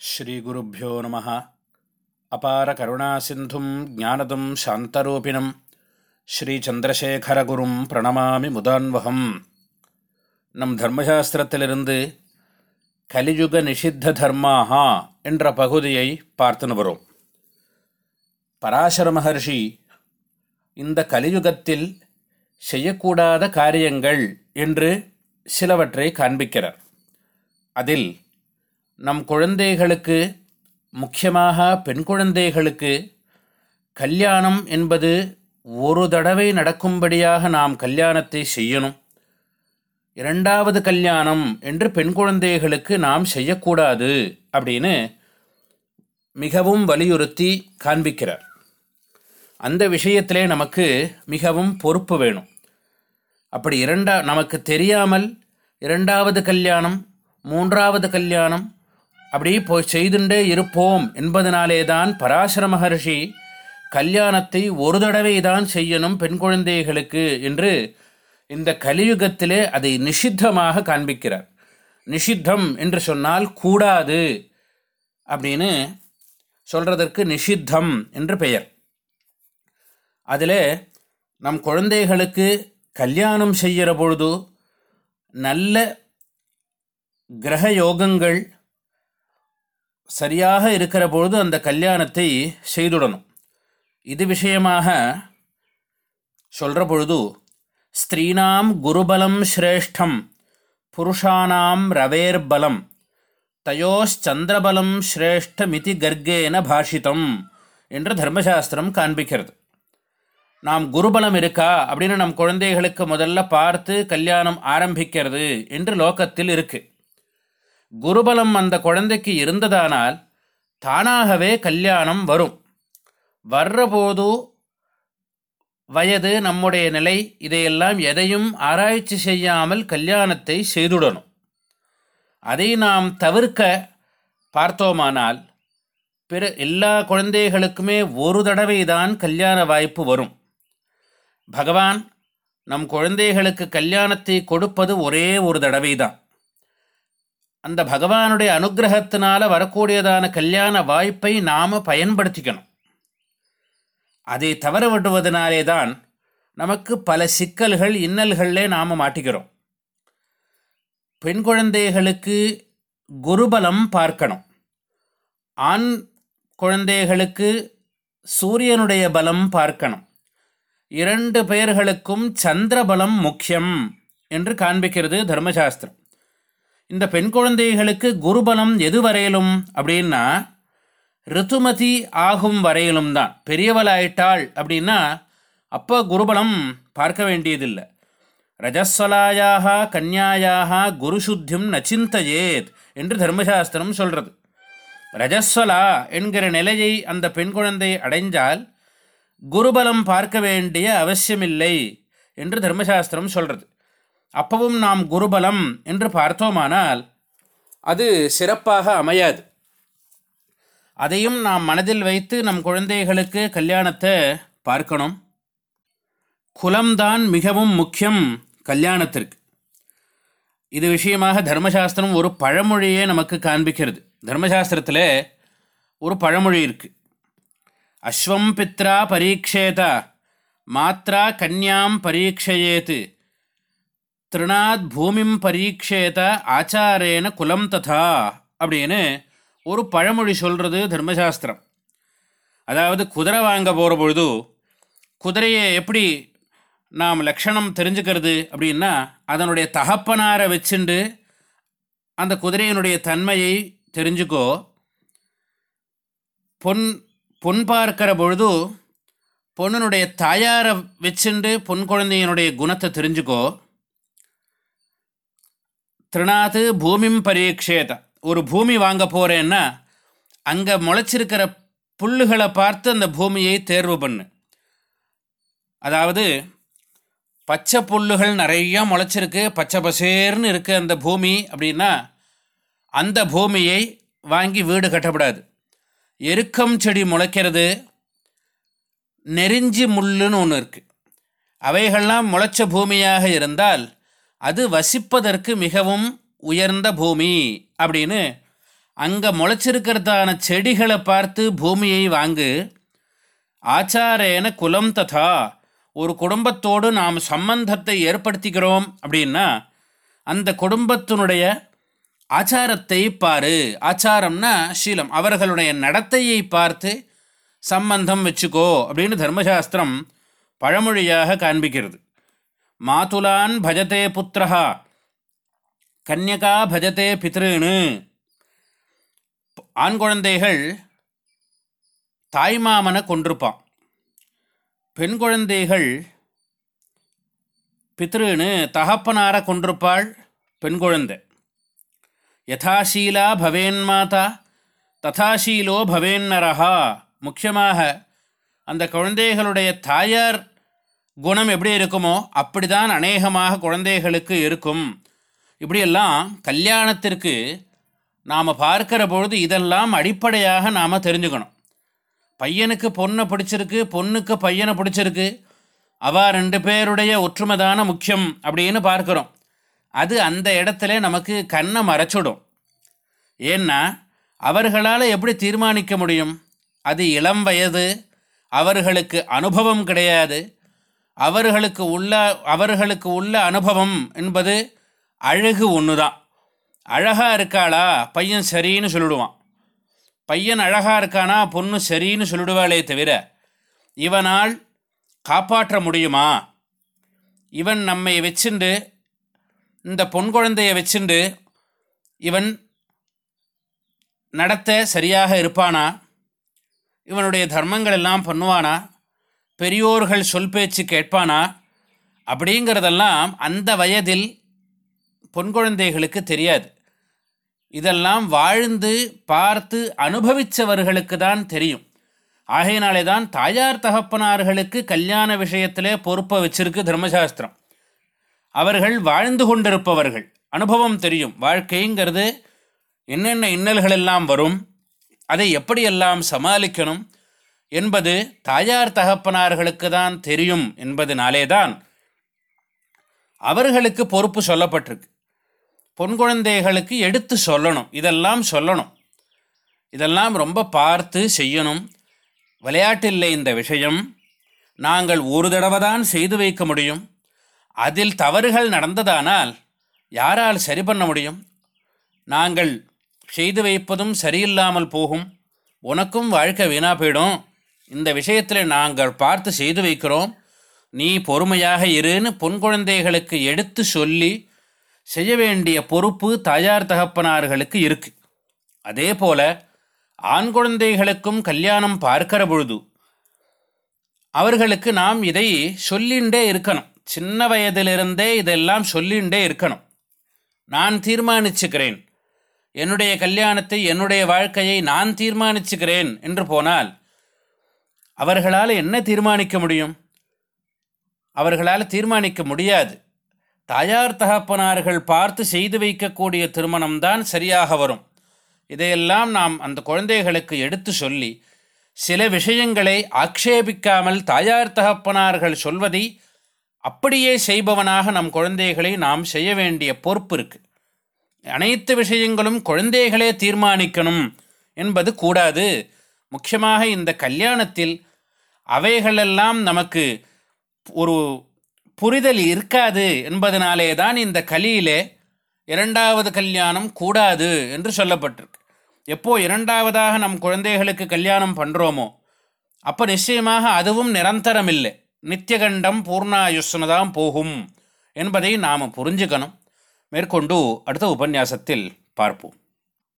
ஸ்ரீகுருப்போ நம. அபார கருணாசிந்தும் ஜானதம் சாந்தரூபிணம். ஸ்ரீச்சந்திரசேகரகுரும் பிரணமாமி முதான்வகம். நம் தர்மசாஸ்திரத்திலிருந்து கலியுக நிஷித்த தர்மாஹா என்ற பகுதியை பார்த்துன்னு வரும். பராசர மகர்ஷி இந்த கலியுகத்தில் செய்யக்கூடாத காரியங்கள் என்று சிலவற்றை காண்பிக்கிறார். அதில் நம் குழந்தைகளுக்கு முக்கியமாக பெண் குழந்தைகளுக்கு கல்யாணம் என்பது ஒரு தடவை நடக்கும்படியாக நாம் கல்யாணத்தை செய்யணும். இரண்டாவது கல்யாணம் என்று பெண் குழந்தைகளுக்கு நாம் செய்யக்கூடாது அப்படின்னு மிகவும் வலியுறுத்தி காண்பிக்கிறார். அந்த விஷயத்திலே நமக்கு மிகவும் பொறுப்பு வேணும். அப்படி இரண்டா நமக்கு தெரியாமல் இரண்டாவது கல்யாணம் மூன்றாவது கல்யாணம் அப்படி போய் செய்துண்டே இருப்போம் என்பதனாலே தான் பராசர மகர்ஷி கல்யாணத்தை ஒரு தடவை தான் செய்யணும் பெண் குழந்தைகளுக்கு என்று இந்த கலியுகத்திலே அதை நிஷித்தமாக காண்பிக்கிறார். நிஷித்தம் என்று சொன்னால் கூடாது அப்படின்னு சொல்கிறதற்கு நிஷித்தம் என்று பெயர். அதில் நம் குழந்தைகளுக்கு கல்யாணம் செய்கிற பொழுது நல்ல கிரக யோகங்கள் சரியாக இருக்கிற பொழுது அந்த கல்யாணத்தை செய்துடணும். இது விஷயமாக சொல்கிற பொழுது ஸ்திரீனாம் குருபலம் ஸ்ரேஷ்டம் புருஷானாம் ரவேர்பலம் தயோச்சந்திரபலம் ஸ்ரேஷ்டமிதி கர்க்கேன பாஷிதம் என்று தர்மசாஸ்திரம் காண்பிக்கிறது. நாம் குருபலம் இருக்கா அப்படின்னு நம் குழந்தைகளுக்கு முதல்ல பார்த்து கல்யாணம் ஆரம்பிக்கிறது என்று லோக்கத்தில் இருக்குது குருபலம் அந்த குழந்தைக்கு இருந்ததானால் தானாகவே கல்யாணம் வரும். வர்றபோது வயது நம்முடைய நிலை இதையெல்லாம் எதையும் ஆராய்ச்சி செய்யாமல் கல்யாணத்தை செய்துடணும். அதை நாம் தவிர்க்க பார்த்தோமானால் பிற எல்லா குழந்தைகளுக்குமே ஒரு தடவை தான் கல்யாண வாய்ப்பு வரும். பகவான் நம் குழந்தைகளுக்கு கல்யாணத்தை கொடுப்பது ஒரே ஒரு தடவை தான் அந்த பகவானுடைய அனுகிரகத்தினால வரக்கூடியதான கல்யாண வாய்ப்பை நாம் பயன்படுத்திக்கணும். அதை தவற விடுவதனாலே தான் நமக்கு பல சிக்கல்கள் இன்னல்களில் நாம் மாட்டிக்கிறோம். பெண் குழந்தைகளுக்கு குருபலம் பார்க்கணும். ஆண் குழந்தைகளுக்கு சூரியனுடைய பலம் பார்க்கணும். இரண்டு பெயர்களுக்கும் சந்திரபலம் முக்கியம் என்று காண்பிக்கிறது தர்மசாஸ்திரம். இந்த பெண் குழந்தைகளுக்கு குருபலம் எது வரையிலும் அப்படின்னா ரித்துமதி ஆகும் வரையிலும் தான். பெரியவளாயிட்டாள் அப்படின்னா அப்போ குருபலம் பார்க்க வேண்டியதில்லை. ரஜஸ்வலாயாக கன்யாயாக குருசுத்தியும் நச்சிந்தையேத் என்று தர்மசாஸ்திரம் சொல்கிறது ரஜஸ்வலா என்கிற நிலையை அந்த பெண் குழந்தை அடைஞ்சால் குருபலம் பார்க்க வேண்டிய அவசியமில்லை என்று தர்மசாஸ்திரம் சொல்கிறது அப்பவும் நாம் குருபலம் என்று பார்த்தோமானால் அது சிறப்பாக அமையாது. அதையும் நாம் மனதில் வைத்து நம் குழந்தைகளுக்கு கல்யாணத்தை பார்க்கணும். குலம்தான் மிகவும் முக்கியம் கல்யாணத்திற்கு. இது விஷயமாக தர்மசாஸ்திரம் ஒரு பழமொழியே நமக்கு காண்பிக்கிறது. தர்மசாஸ்திரத்தில் ஒரு பழமொழி இருக்குது அஸ்வம் பித்ரா பரீட்சேதா மாத்ரா கன்யாம் பரீட்சையேத்து திருநாத் பூமிம் பரீட்சேத ஆச்சாரேன குலம் ததா அப்படின்னு ஒரு பழமொழி சொல்கிறது தர்மசாஸ்திரம். அதாவது குதிரை வாங்க போகிற பொழுது குதிரையை எப்படி நாம் லக்ஷணம் தெரிஞ்சுக்கிறது அப்படின்னா அதனுடைய தகப்பனாரை வச்சுண்டு அந்த குதிரையினுடைய தன்மையை தெரிஞ்சுக்கோ. பொன் பொன் பார்க்கிற பொழுது பொண்ணுனுடைய தாயாரை வச்சுண்டு பொன் குழந்தையினுடைய குணத்தை தெரிஞ்சுக்கோ. திருநாத்து பூமிம் பரீட்சேத ஒரு பூமி வாங்க போகிறேன்னா அங்கே முளைச்சிருக்கிற புல்லுகளை பார்த்து அந்த பூமியை தேர்வு பண்ணு. அதாவது பச்சை புல்லுகள் நிறையா முளைச்சிருக்கு பச்சை பசேர்னு இருக்குது அந்த பூமி அப்படின்னா அந்த பூமியை வாங்கி வீடு கட்டப்படாது எருக்கம் செடி முளைக்கிறது நெறிஞ்சி முள்ளுன்னு ஒன்று இருக்குது அவைகள்லாம் முளைச்ச பூமியாக இருந்தால் அது வசிப்பதற்கு மிகவும் உயர்ந்த பூமி அப்படின்னு. அங்கே முளைச்சிருக்கிறதான செடிகளை பார்த்து பூமியை வாங்கு. ஆச்சாரேன குலம் ததா. ஒரு குடும்பத்தோடு நாம் சம்பந்தத்தை ஏற்படுத்திக்கிறோம் அப்படின்னா அந்த குடும்பத்தினுடைய ஆச்சாரத்தை பாரு. ஆச்சாரம்னா சீலம். அவர்களுடைய நடத்தையை பார்த்து சம்பந்தம் வச்சுக்கோ அப்படின்னு தர்மசாஸ்திரம் பழமொழியாக காண்பிக்கிறது. மாதுலான் பஜதே புத்திரா கன்யகா பஜதே பித்ருன்னு ஆண் குழந்தைகள் தாய்மாமனை கொண்டிருப்பான் பெண் குழந்தைகள் பித்ருன்னு தகப்பனாரை கொண்டிருப்பாள் பெண் குழந்தை. யதாசீலா பவேன் மாதா ததாசீலோ பவேன்னரஹா முக்கியமாக அந்த குழந்தைகளுடைய தாயார் குணம் எப்படி இருக்குமோ அப்படிதான் அநேகமாக குழந்தைகளுக்கு இருக்கும். இப்படியெல்லாம் கல்யாணத்திற்கு நாம் பார்க்கிற பொழுது இதெல்லாம் அடிப்படையாக நாம் தெரிஞ்சுக்கணும். பையனுக்கு பொண்ணை பிடிச்சிருக்கு பொண்ணுக்கு பையனை பிடிச்சிருக்கு. அவா ரெண்டு பேருடைய ஒற்றுமைதான முக்கியம் அப்படின்னு பார்க்குறோம். அது அந்த இடத்துல நமக்கு கண்ணை மறைச்சிடும். ஏன்னா அவர்களால் எப்படி தீர்மானிக்க முடியும்? அது இளம் வயது அவர்களுக்கு அனுபவம் கிடையாது. அவர்களுக்கு உள்ள அவர்களுக்கு உள்ள அனுபவம் என்பது அழகு ஒன்று தான் அழகாக இருக்காளா? பையன் சரின்னு சொல்லிடுவான். பையன் அழகாக இருக்கானா? பொண்ணு சரின்னு சொல்லிடுவாளே தவிர இவனால் காப்பாற்ற முடியுமா? இவன் நம்மை வச்சுண்டு இந்த பொன் குழந்தையை வச்சுண்டு இவன் நடத்த சரியாக இருப்பானா? இவனுடைய தர்மங்கள் எல்லாம் பண்ணுவானா? பெரியோர்கள் சொல் பேச்சு கேட்பானா? அப்படிங்கிறதெல்லாம் அந்த வயதில் பொன் குழந்தைகளுக்கு தெரியாது. இதெல்லாம் வாழ்ந்து பார்த்து அனுபவித்தவர்களுக்கு தான் தெரியும். ஆகையினாலே தான் தாயார் தகப்பனார்களுக்கு கல்யாண விஷயத்திலே பொறுப்பை வச்சிருக்கு தர்மசாஸ்திரம். அவர்கள் வாழ்ந்து கொண்டிருப்பவர்கள் அனுபவம் தெரியும். வாழ்க்கைங்கிறது என்னென்ன இன்னல்கள் எல்லாம் வரும் அதை எப்படியெல்லாம் சமாளிக்கணும் என்பது தாயார் தகப்பனார்களுக்கு தான் தெரியும் என்பதனாலேதான் அவர்களுக்கு பொறுப்பு சொல்லப்பட்டிருக்கு. பொன் குழந்தைகளுக்கு எடுத்து சொல்லணும். இதெல்லாம் சொல்லணும். இதெல்லாம் ரொம்ப பார்த்து செய்யணும். விளையாட்டில்லை இந்த விஷயம். நாங்கள் ஒரு தடவை தான் செய்து வைக்க முடியும். அதில் தவறுகள் நடந்ததானால் யாரால் சரி பண்ண முடியும்? நாங்கள் செய்து வைப்பதும் சரியில்லாமல் போகும். உனக்கும் வாழ்க்கை வீணாக போயிடும். இந்த விஷயத்தில் நாங்கள் பார்த்து செய்து வைக்கிறோம். நீ பொறுமையாக இருன்னு பொன் குழந்தைகளுக்கு எடுத்து சொல்லி செய்ய வேண்டிய பொறுப்பு தாயார் தகப்பனார்களுக்கு இருக்கு. அதே போல் ஆண் குழந்தைகளுக்கும் கல்யாணம் பார்க்கிற பொழுது அவர்களுக்கு நாம் இதை சொல்லிண்டே இருக்கணும். சின்ன வயதிலிருந்தே இதெல்லாம் சொல்லிண்டே இருக்கணும். நான் தீர்மானிச்சுக்கிறேன். என்னுடைய கல்யாணத்தை என்னுடைய வாழ்க்கையை நான் தீர்மானிச்சுக்கிறேன் என்று போனால் அவர்களால் என்ன தீர்மானிக்க முடியும்? அவர்களால் தீர்மானிக்க முடியாது. தாயார் தகப்பனார்கள் பார்த்து செய்து வைக்கக்கூடிய திருமணம்தான் சரியாக வரும். இதையெல்லாம் நாம் அந்த குழந்தைகளுக்கு எடுத்து சொல்லி சில விஷயங்களை ஆக்ஷேபிக்காமல் தாயார் தகப்பனார்கள் சொல்வதை அப்படியே செய்பவனாக நம் குழந்தைகளை நாம் செய்ய வேண்டிய பொறுப்பு இருக்குது அனைத்து விஷயங்களும் குழந்தைகளே தீர்மானிக்கணும் என்பது கூடாது. முக்கியமாக இந்த கல்யாணத்தில் அவைகளெல்லாம் நமக்கு ஒரு புரிதல் இருக்காது என்பதனாலே தான் இந்த கலியிலே இரண்டாவது கல்யாணம் கூடாது என்று சொல்லப்பட்டிருக்கு. எப்போ இரண்டாவதாக நம் குழந்தைகளுக்கு கல்யாணம் பண்ணுறோமோ அப்போ நிச்சயமாக அதுவும் நிரந்தரம் இல்லை நித்தியகண்டம் பூர்ணாயுஷ்னு தான் போகும் என்பதை நாம் புரிஞ்சுக்கணும். மேற்கொண்டு அடுத்த உபன்யாசத்தில் பார்ப்போம்.